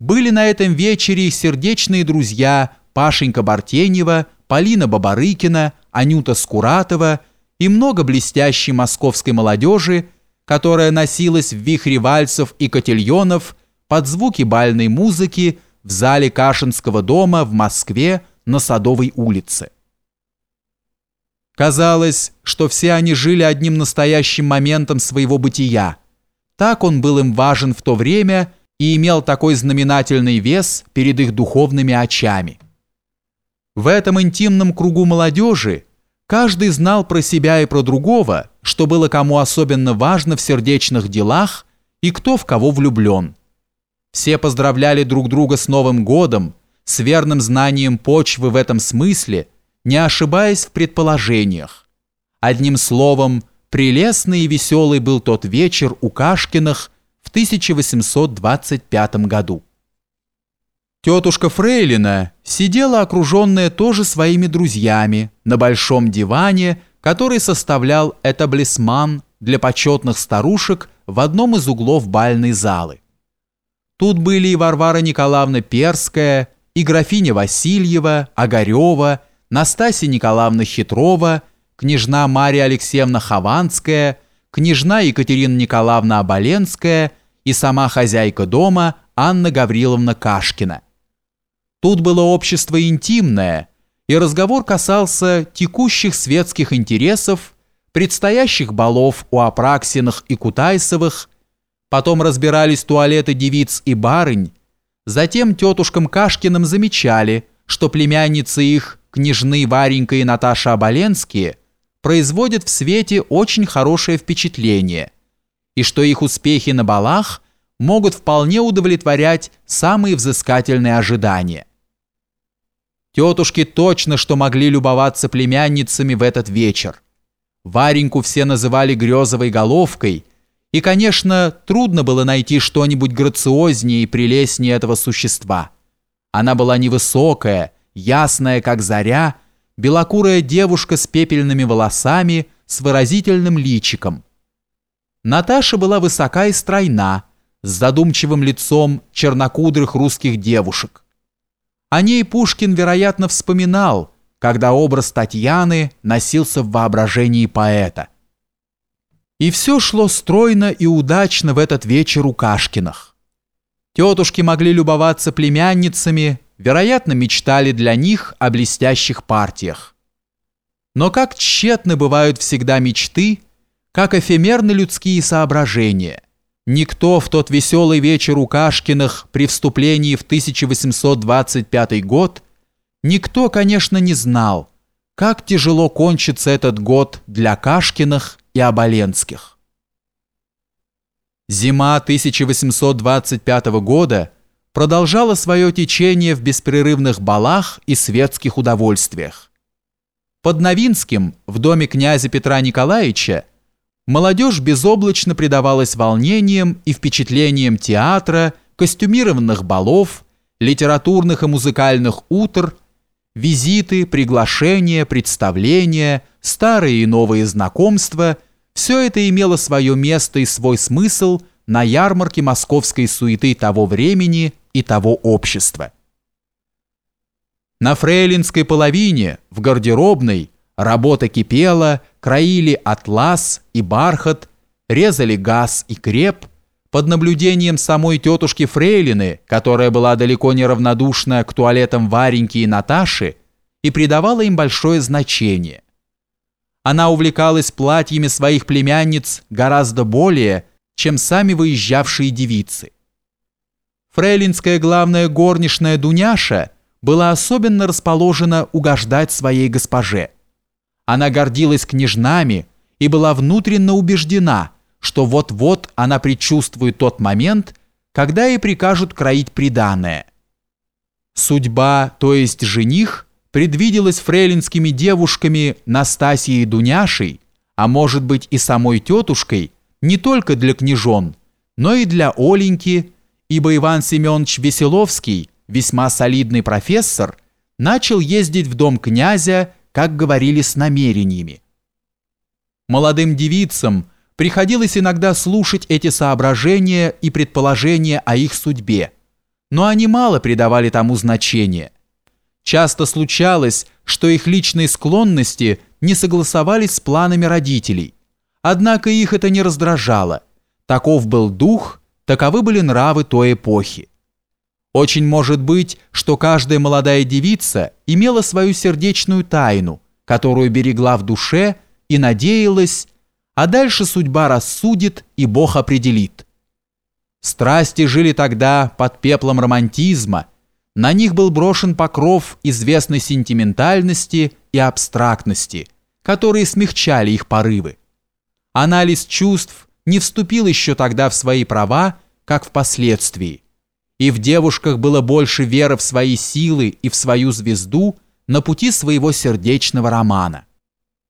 были на этом вечере сердечные друзья Пашенька Бартенева, Полина Бабарыкина, Анюта Скуратова и много блестящей московской молодежи, которая носилась в вихре вальсов и котельонов под звуки бальной музыки в зале Кашинского дома в Москве на Садовой улице. Казалось, что все они жили одним настоящим моментом своего бытия. Так он был им важен в то время и имел такой знаменательный вес перед их духовными очами. В этом интимном кругу молодежи каждый знал про себя и про другого, что было кому особенно важно в сердечных делах и кто в кого влюблен. Все поздравляли друг друга с Новым годом, с верным знанием почвы в этом смысле, не ошибаясь в предположениях. Одним словом, прелестный и веселый был тот вечер у Кашкиных в 1825 году. Тетушка Фрейлина сидела окруженная тоже своими друзьями на большом диване, который составлял этаблисман для почетных старушек в одном из углов бальной залы. Тут были и Варвара Николаевна Перская, и графиня Васильева, Огарева, Настасья Николаевна Хитрова, княжна Мария Алексеевна Хованская, княжна Екатерина Николаевна Оболенская и сама хозяйка дома Анна Гавриловна Кашкина. Тут было общество интимное, и разговор касался текущих светских интересов, предстоящих балов у Апраксиных и Кутайсовых, потом разбирались туалеты девиц и барынь, затем тетушкам Кашкиным замечали, что племянницы их, княжны Варенька и Наташа Оболенские, производят в свете очень хорошее впечатление, и что их успехи на балах могут вполне удовлетворять самые взыскательные ожидания. Тетушки точно что могли любоваться племянницами в этот вечер. Вареньку все называли грезовой головкой, и, конечно, трудно было найти что-нибудь грациознее и прелестнее этого существа. Она была невысокая, ясная, как заря, белокурая девушка с пепельными волосами, с выразительным личиком. Наташа была высока и стройна, с задумчивым лицом чернокудрых русских девушек. О ней Пушкин, вероятно, вспоминал, когда образ Татьяны носился в воображении поэта. И все шло стройно и удачно в этот вечер у Кашкиных. Тетушки могли любоваться племянницами, вероятно, мечтали для них о блестящих партиях. Но как тщетны бывают всегда мечты, как эфемерны людские соображения – Никто в тот веселый вечер у Кашкиных при вступлении в 1825 год, никто, конечно, не знал, как тяжело кончится этот год для Кашкиных и Оболенских. Зима 1825 года продолжала свое течение в беспрерывных балах и светских удовольствиях. Под Новинским, в доме князя Петра Николаевича, молодежь безоблачно предавалась волнениям и впечатлениям театра, костюмированных балов, литературных и музыкальных утр, визиты, приглашения, представления, старые и новые знакомства – все это имело свое место и свой смысл на ярмарке московской суеты того времени и того общества. На фрейлинской половине, в гардеробной, работа кипела – краили атлас и бархат, резали газ и креп, под наблюдением самой тетушки Фрейлины, которая была далеко не равнодушна к туалетам Вареньки и Наташи и придавала им большое значение. Она увлекалась платьями своих племянниц гораздо более, чем сами выезжавшие девицы. Фрейлинская главная горничная Дуняша была особенно расположена угождать своей госпоже – она гордилась княжнами и была внутренно убеждена, что вот-вот она предчувствует тот момент, когда ей прикажут кроить приданое. Судьба, то есть жених, предвиделась фрейлинскими девушками Настасьей и Дуняшей, а может быть и самой тетушкой, не только для княжон, но и для Оленьки, ибо Иван Семенович Веселовский, весьма солидный профессор, начал ездить в дом князя как говорили с намерениями. Молодым девицам приходилось иногда слушать эти соображения и предположения о их судьбе, но они мало придавали тому значения. Часто случалось, что их личные склонности не согласовались с планами родителей, однако их это не раздражало. Таков был дух, таковы были нравы той эпохи. Очень может быть, что каждая молодая девица имела свою сердечную тайну, которую берегла в душе и надеялась, а дальше судьба рассудит и Бог определит. Страсти жили тогда под пеплом романтизма, на них был брошен покров известной сентиментальности и абстрактности, которые смягчали их порывы. Анализ чувств не вступил еще тогда в свои права, как впоследствии, и в девушках было больше веры в свои силы и в свою звезду на пути своего сердечного романа.